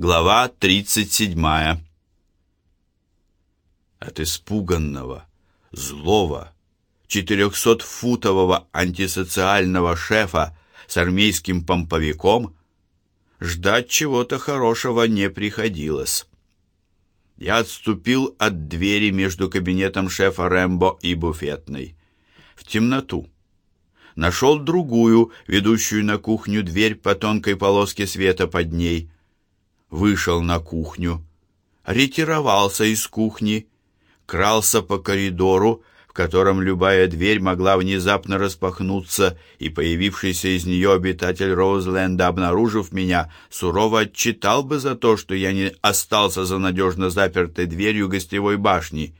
Глава 37. От испуганного, злого, четырехсотфутового антисоциального шефа с армейским помповиком ждать чего-то хорошего не приходилось. Я отступил от двери между кабинетом шефа Рэмбо и буфетной. В темноту. Нашел другую, ведущую на кухню дверь по тонкой полоске света под ней – вышел на кухню, ретировался из кухни, крался по коридору, в котором любая дверь могла внезапно распахнуться, и появившийся из нее обитатель Роузленда, обнаружив меня, сурово отчитал бы за то, что я не остался за надежно запертой дверью гостевой башни,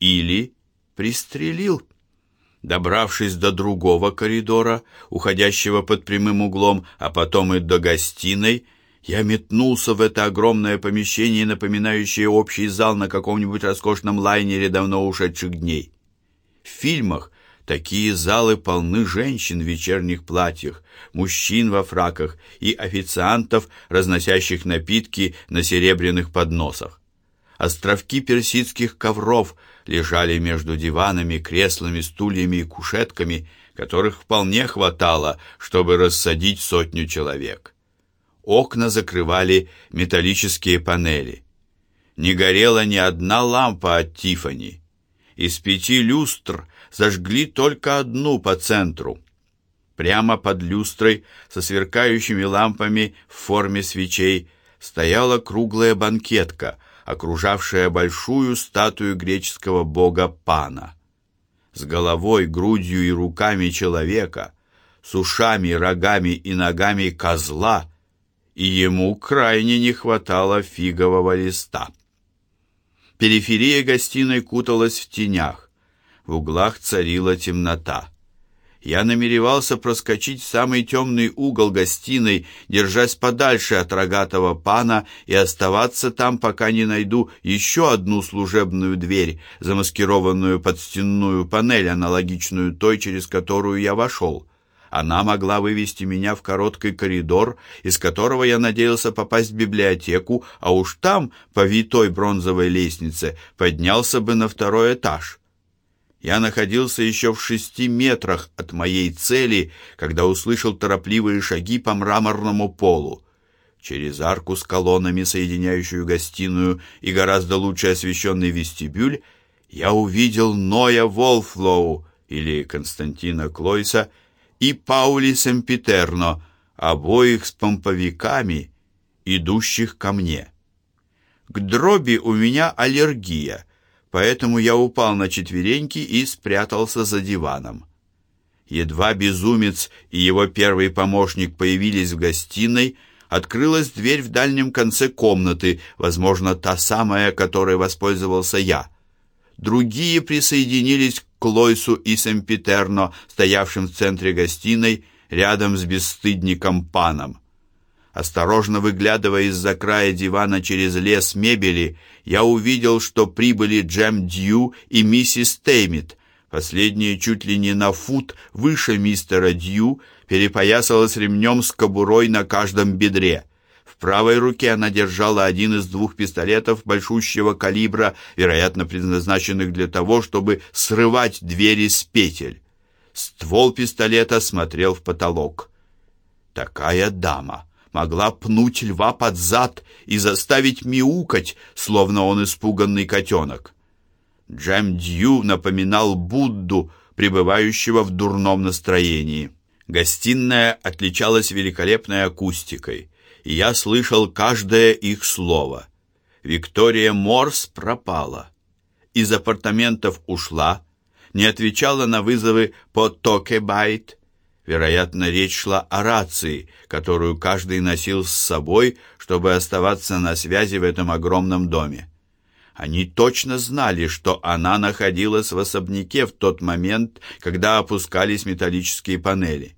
или пристрелил. Добравшись до другого коридора, уходящего под прямым углом, а потом и до гостиной, я метнулся в это огромное помещение, напоминающее общий зал на каком-нибудь роскошном лайнере давно ушедших дней. В фильмах такие залы полны женщин в вечерних платьях, мужчин во фраках и официантов, разносящих напитки на серебряных подносах. Островки персидских ковров лежали между диванами, креслами, стульями и кушетками, которых вполне хватало, чтобы рассадить сотню человек. Окна закрывали металлические панели. Не горела ни одна лампа от Тифани. Из пяти люстр зажгли только одну по центру. Прямо под люстрой со сверкающими лампами в форме свечей стояла круглая банкетка, окружавшая большую статую греческого бога Пана. С головой, грудью и руками человека, с ушами, рогами и ногами козла и ему крайне не хватало фигового листа. Периферия гостиной куталась в тенях. В углах царила темнота. Я намеревался проскочить в самый темный угол гостиной, держась подальше от рогатого пана и оставаться там, пока не найду еще одну служебную дверь, замаскированную под стенную панель, аналогичную той, через которую я вошел. Она могла вывести меня в короткий коридор, из которого я надеялся попасть в библиотеку, а уж там, по витой бронзовой лестнице, поднялся бы на второй этаж. Я находился еще в шести метрах от моей цели, когда услышал торопливые шаги по мраморному полу. Через арку с колоннами, соединяющую гостиную и гораздо лучше освещенный вестибюль, я увидел Ноя Волфлоу или Константина Клойса и Паули Семпитерно, обоих с помповиками, идущих ко мне. К дроби у меня аллергия, поэтому я упал на четвереньки и спрятался за диваном. Едва безумец и его первый помощник появились в гостиной, открылась дверь в дальнем конце комнаты, возможно, та самая, которой воспользовался я. Другие присоединились к Лойсу и Семпитерно, стоявшим в центре гостиной, рядом с бесстыдником Паном. Осторожно выглядывая из-за края дивана через лес мебели, я увидел, что прибыли Джем Дью и миссис Теймит. Последняя чуть ли не на фут выше мистера Дью, перепоясалась ремнем с кобурой на каждом бедре. Правой руке она держала один из двух пистолетов большущего калибра, вероятно, предназначенных для того, чтобы срывать двери с петель. Ствол пистолета смотрел в потолок. Такая дама могла пнуть льва под зад и заставить мяукать, словно он испуганный котенок. Джем Дью напоминал Будду, пребывающего в дурном настроении. Гостиная отличалась великолепной акустикой и я слышал каждое их слово. Виктория Морс пропала. Из апартаментов ушла, не отвечала на вызовы по Токебайт. Вероятно, речь шла о рации, которую каждый носил с собой, чтобы оставаться на связи в этом огромном доме. Они точно знали, что она находилась в особняке в тот момент, когда опускались металлические панели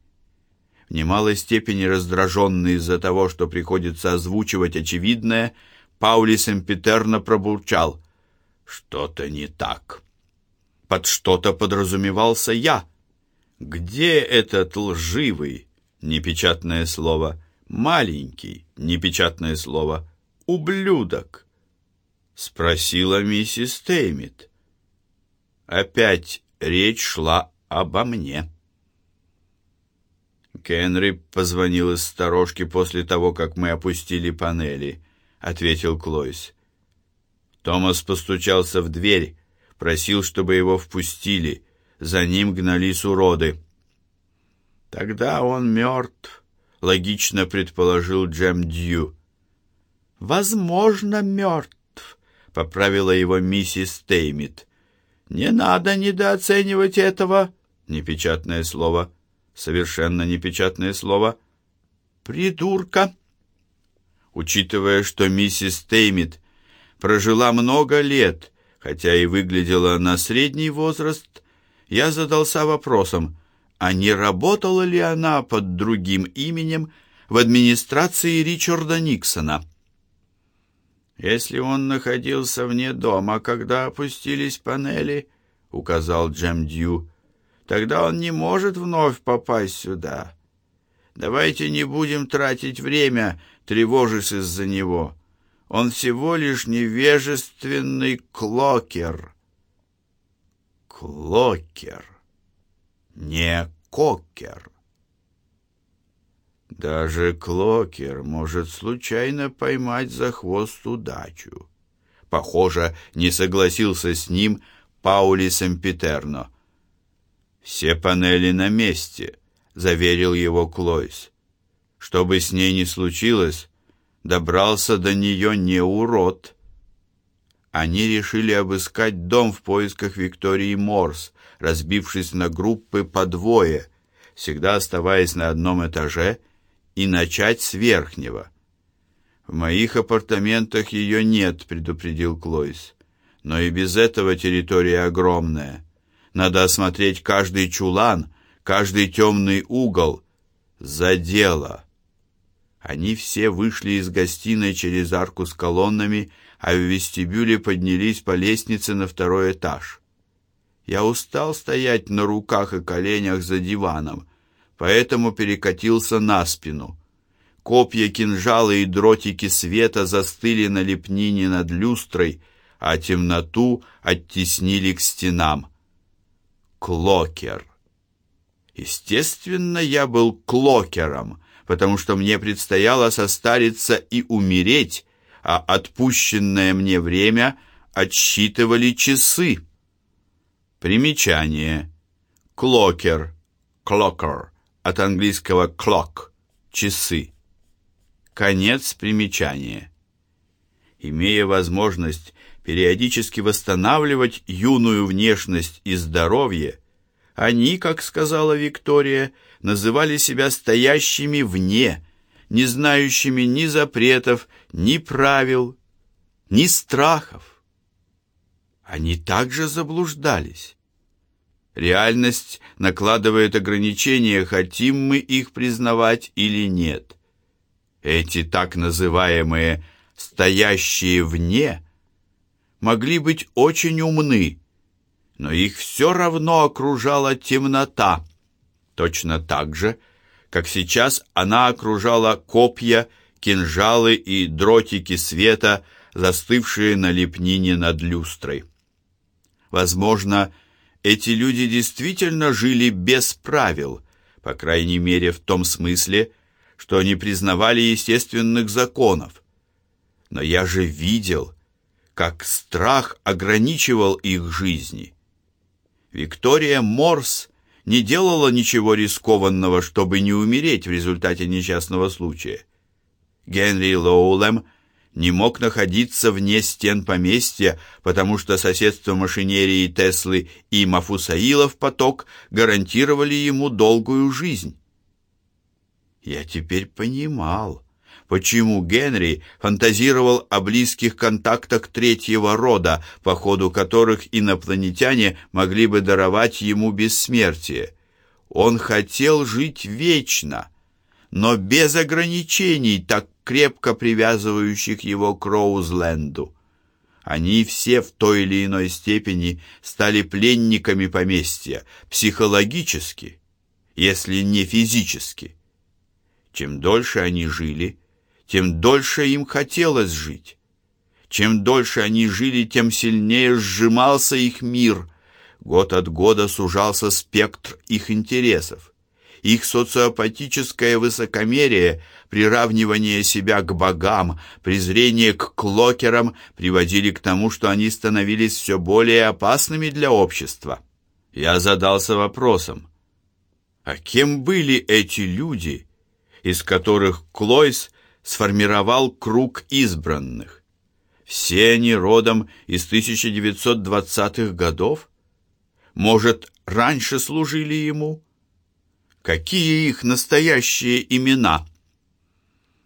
в немалой степени раздраженный из-за того, что приходится озвучивать очевидное, Паули Семпетерно пробурчал. «Что-то не так». Под что-то подразумевался я. Где этот лживый, непечатное слово, маленький, непечатное слово, ублюдок?» — спросила миссис Теймит. Опять речь шла обо мне. Генри позвонил из сторожки после того, как мы опустили панели, ответил Клойс. Томас постучался в дверь, просил, чтобы его впустили. За ним гнались уроды. Тогда он мертв, логично предположил Джем Дью. Возможно, мертв, поправила его миссис Теймит. Не надо недооценивать этого, непечатное слово, совершенно непечатное слово. Придурка. Учитывая, что миссис Теймит прожила много лет, хотя и выглядела на средний возраст, я задался вопросом, а не работала ли она под другим именем в администрации Ричарда Никсона? Если он находился вне дома, когда опустились панели, указал Джем Дью, тогда он не может вновь попасть сюда. Давайте не будем тратить время, тревожась из-за него. Он всего лишь невежественный клокер. Клокер, не кокер. Даже клокер может случайно поймать за хвост удачу. Похоже, не согласился с ним Паули Семпитерно. Все панели на месте, заверил его Клойс. Что бы с ней ни случилось, добрался до нее не урод. Они решили обыскать дом в поисках Виктории Морс, разбившись на группы по двое, всегда оставаясь на одном этаже и начать с верхнего. В моих апартаментах ее нет, предупредил Клойс. Но и без этого территория огромная. Надо осмотреть каждый чулан, каждый темный угол. За дело. Они все вышли из гостиной через арку с колоннами, а в вестибюле поднялись по лестнице на второй этаж. Я устал стоять на руках и коленях за диваном, поэтому перекатился на спину. Копья, кинжалы и дротики света застыли на лепнине над люстрой, а темноту оттеснили к стенам. Клокер. Естественно, я был клокером, потому что мне предстояло состариться и умереть, а отпущенное мне время отсчитывали часы. Примечание. Клокер. Клокер от английского clock часы. Конец примечания. Имея возможность периодически восстанавливать юную внешность и здоровье, они, как сказала Виктория, называли себя стоящими вне, не знающими ни запретов, ни правил, ни страхов. Они также заблуждались. Реальность накладывает ограничения, хотим мы их признавать или нет. Эти так называемые «стоящие вне» могли быть очень умны, но их все равно окружала темнота, точно так же, как сейчас она окружала копья, кинжалы и дротики света, застывшие на лепнине над люстрой. Возможно, эти люди действительно жили без правил, по крайней мере в том смысле, что они признавали естественных законов. Но я же видел, как страх ограничивал их жизни. Виктория Морс не делала ничего рискованного, чтобы не умереть в результате несчастного случая. Генри Лоулем не мог находиться вне стен поместья, потому что соседство машинерии Теслы и Мафусаилов поток гарантировали ему долгую жизнь. Я теперь понимал, почему Генри фантазировал о близких контактах третьего рода, по ходу которых инопланетяне могли бы даровать ему бессмертие. Он хотел жить вечно, но без ограничений, так крепко привязывающих его к Роузленду. Они все в той или иной степени стали пленниками поместья, психологически, если не физически. Чем дольше они жили, тем дольше им хотелось жить. Чем дольше они жили, тем сильнее сжимался их мир. Год от года сужался спектр их интересов. Их социопатическое высокомерие, приравнивание себя к богам, презрение к клокерам приводили к тому, что они становились все более опасными для общества. Я задался вопросом, а кем были эти люди, из которых Клойс сформировал круг избранных? Все они родом из 1920-х годов? Может, раньше служили ему? Какие их настоящие имена?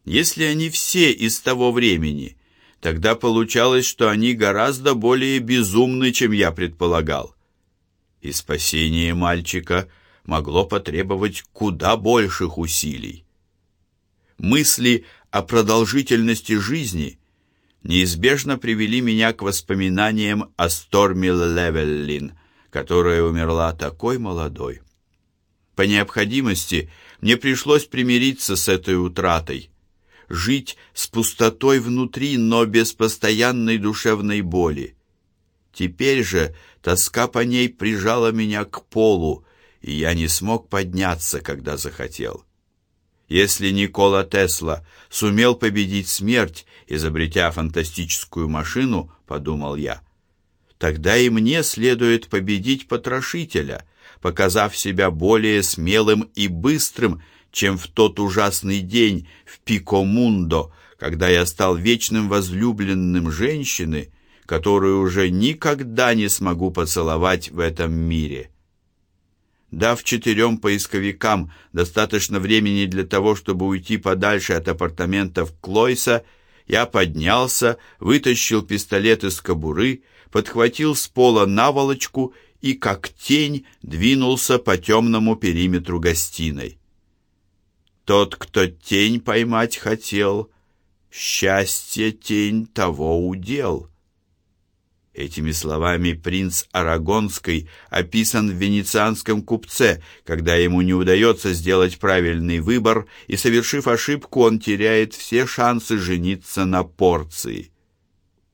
Если они все из того времени, тогда получалось, что они гораздо более безумны, чем я предполагал. И спасение мальчика могло потребовать куда больших усилий. Мысли о продолжительности жизни неизбежно привели меня к воспоминаниям о Сторми Левеллин, которая умерла такой молодой. По необходимости мне пришлось примириться с этой утратой, жить с пустотой внутри, но без постоянной душевной боли. Теперь же тоска по ней прижала меня к полу, и я не смог подняться, когда захотел. Если Никола Тесла сумел победить смерть, изобретя фантастическую машину, подумал я, тогда и мне следует победить потрошителя, показав себя более смелым и быстрым, чем в тот ужасный день в Пикомундо, когда я стал вечным возлюбленным женщины, которую уже никогда не смогу поцеловать в этом мире. Дав четырем поисковикам достаточно времени для того, чтобы уйти подальше от апартаментов Клойса, я поднялся, вытащил пистолет из кобуры, подхватил с пола наволочку и, как тень, двинулся по темному периметру гостиной. Тот, кто тень поймать хотел, счастье тень того удел. Этими словами принц Арагонский описан в венецианском купце, когда ему не удается сделать правильный выбор, и, совершив ошибку, он теряет все шансы жениться на порции.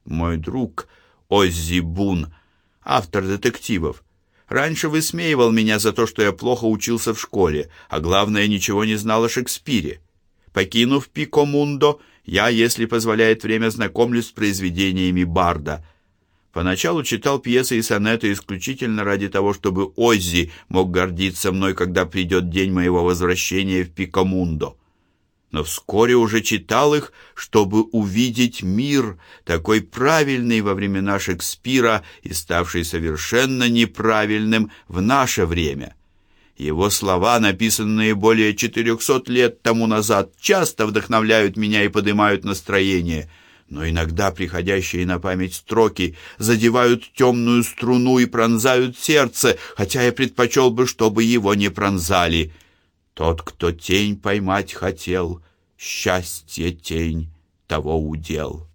Мой друг Оззи Бун, автор детективов, раньше высмеивал меня за то, что я плохо учился в школе, а главное, ничего не знал о Шекспире. Покинув Пикомундо, я, если позволяет время, знакомлюсь с произведениями Барда – Поначалу читал пьесы и сонеты исключительно ради того, чтобы Оззи мог гордиться мной, когда придет день моего возвращения в Пикамундо. Но вскоре уже читал их, чтобы увидеть мир, такой правильный во времена Шекспира и ставший совершенно неправильным в наше время. Его слова, написанные более четырехсот лет тому назад, часто вдохновляют меня и поднимают настроение – но иногда приходящие на память строки задевают темную струну и пронзают сердце, хотя я предпочел бы, чтобы его не пронзали. Тот, кто тень поймать хотел, счастье тень того удел.